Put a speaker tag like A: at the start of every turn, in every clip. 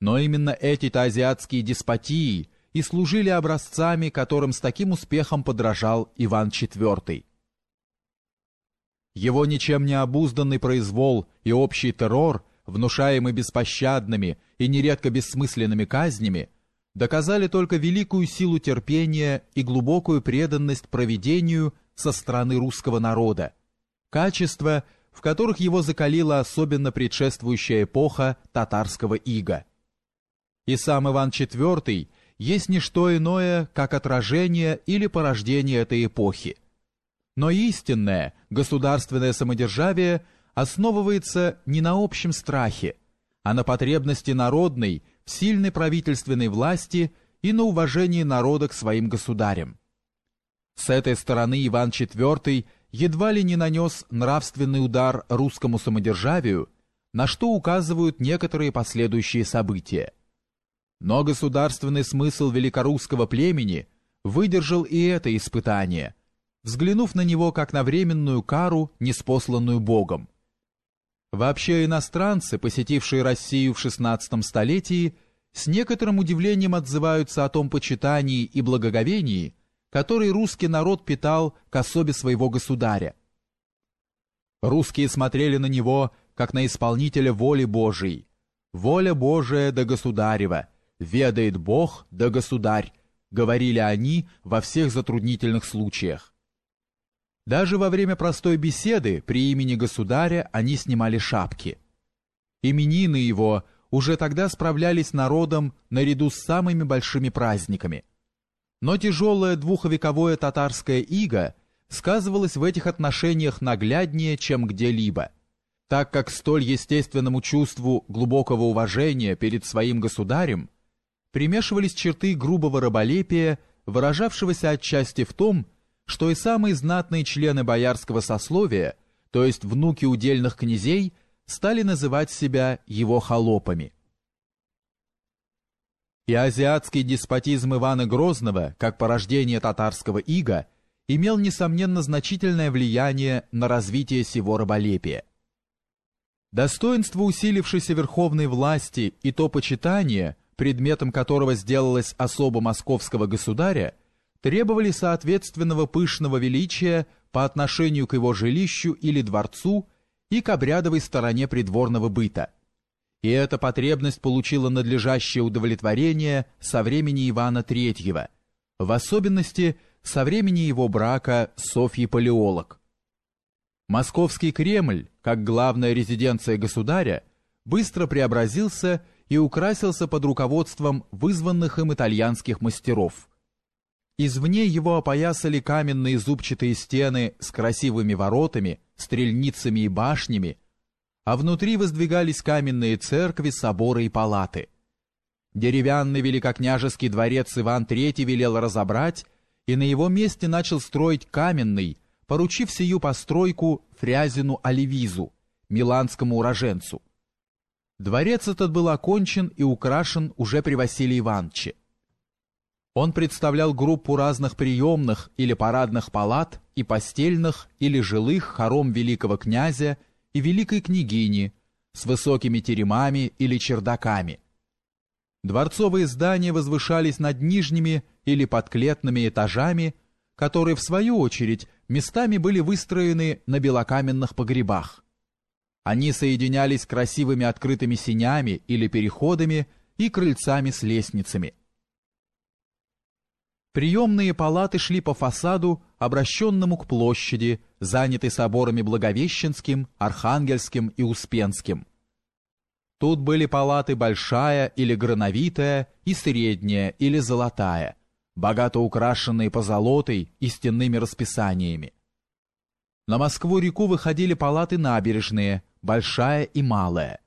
A: Но именно эти-то азиатские деспотии и служили образцами, которым с таким успехом подражал Иван IV. Его ничем не обузданный произвол и общий террор, внушаемый беспощадными и нередко бессмысленными казнями, доказали только великую силу терпения и глубокую преданность проведению со стороны русского народа, качества, в которых его закалила особенно предшествующая эпоха татарского ига. И сам Иван IV есть не что иное, как отражение или порождение этой эпохи. Но истинное государственное самодержавие основывается не на общем страхе, а на потребности народной в сильной правительственной власти и на уважении народа к своим государям. С этой стороны Иван IV едва ли не нанес нравственный удар русскому самодержавию, на что указывают некоторые последующие события. Но государственный смысл великорусского племени выдержал и это испытание, взглянув на него как на временную кару, неспосланную Богом. Вообще иностранцы, посетившие Россию в XVI столетии, с некоторым удивлением отзываются о том почитании и благоговении, который русский народ питал к особе своего государя. Русские смотрели на него, как на исполнителя воли Божией. «Воля Божия да государева, ведает Бог да государь», говорили они во всех затруднительных случаях. Даже во время простой беседы при имени государя они снимали шапки. Именины его уже тогда справлялись народом наряду с самыми большими праздниками – но тяжелое двухвековое татарское иго сказывалось в этих отношениях нагляднее, чем где-либо, так как столь естественному чувству глубокого уважения перед своим государем примешивались черты грубого раболепия, выражавшегося отчасти в том, что и самые знатные члены боярского сословия, то есть внуки удельных князей, стали называть себя его холопами и азиатский деспотизм Ивана Грозного, как порождение татарского ига, имел, несомненно, значительное влияние на развитие сего раболепия. Достоинство усилившейся верховной власти и то почитание, предметом которого сделалась особо московского государя, требовали соответственного пышного величия по отношению к его жилищу или дворцу и к обрядовой стороне придворного быта – и эта потребность получила надлежащее удовлетворение со времени Ивана III, в особенности со времени его брака с Софьей Палеолог. Московский Кремль, как главная резиденция государя, быстро преобразился и украсился под руководством вызванных им итальянских мастеров. Извне его опоясали каменные зубчатые стены с красивыми воротами, стрельницами и башнями, а внутри воздвигались каменные церкви, соборы и палаты. Деревянный великокняжеский дворец Иван III велел разобрать и на его месте начал строить каменный, поручив сию постройку Фрязину Оливизу, миланскому уроженцу. Дворец этот был окончен и украшен уже при Василии Ивановиче. Он представлял группу разных приемных или парадных палат и постельных или жилых хором великого князя и великой княгини с высокими теремами или чердаками. Дворцовые здания возвышались над нижними или подклетными этажами, которые, в свою очередь, местами были выстроены на белокаменных погребах. Они соединялись красивыми открытыми синями или переходами и крыльцами с лестницами. Приемные палаты шли по фасаду, обращенному к площади, занятой соборами Благовещенским, Архангельским и Успенским. Тут были палаты большая или грановитая и средняя или золотая, богато украшенные позолотой и стенными расписаниями. На Москву-реку выходили палаты набережные, большая и малая.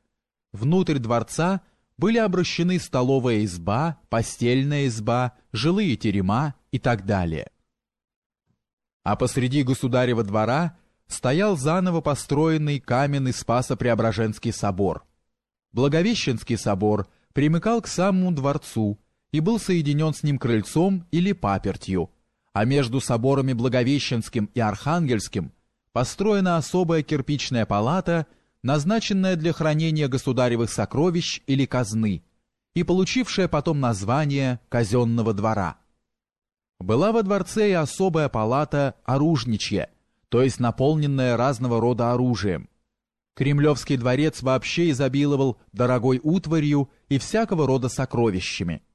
A: Внутрь дворца были обращены столовая изба, постельная изба, жилые терема и так далее. А посреди государева двора стоял заново построенный каменный Спасо-Преображенский собор. Благовещенский собор примыкал к самому дворцу и был соединен с ним крыльцом или папертью, а между соборами Благовещенским и Архангельским построена особая кирпичная палата – назначенная для хранения государевых сокровищ или казны, и получившая потом название казенного двора. Была во дворце и особая палата оружничья, то есть наполненная разного рода оружием. Кремлевский дворец вообще изобиловал дорогой утварью и всякого рода сокровищами –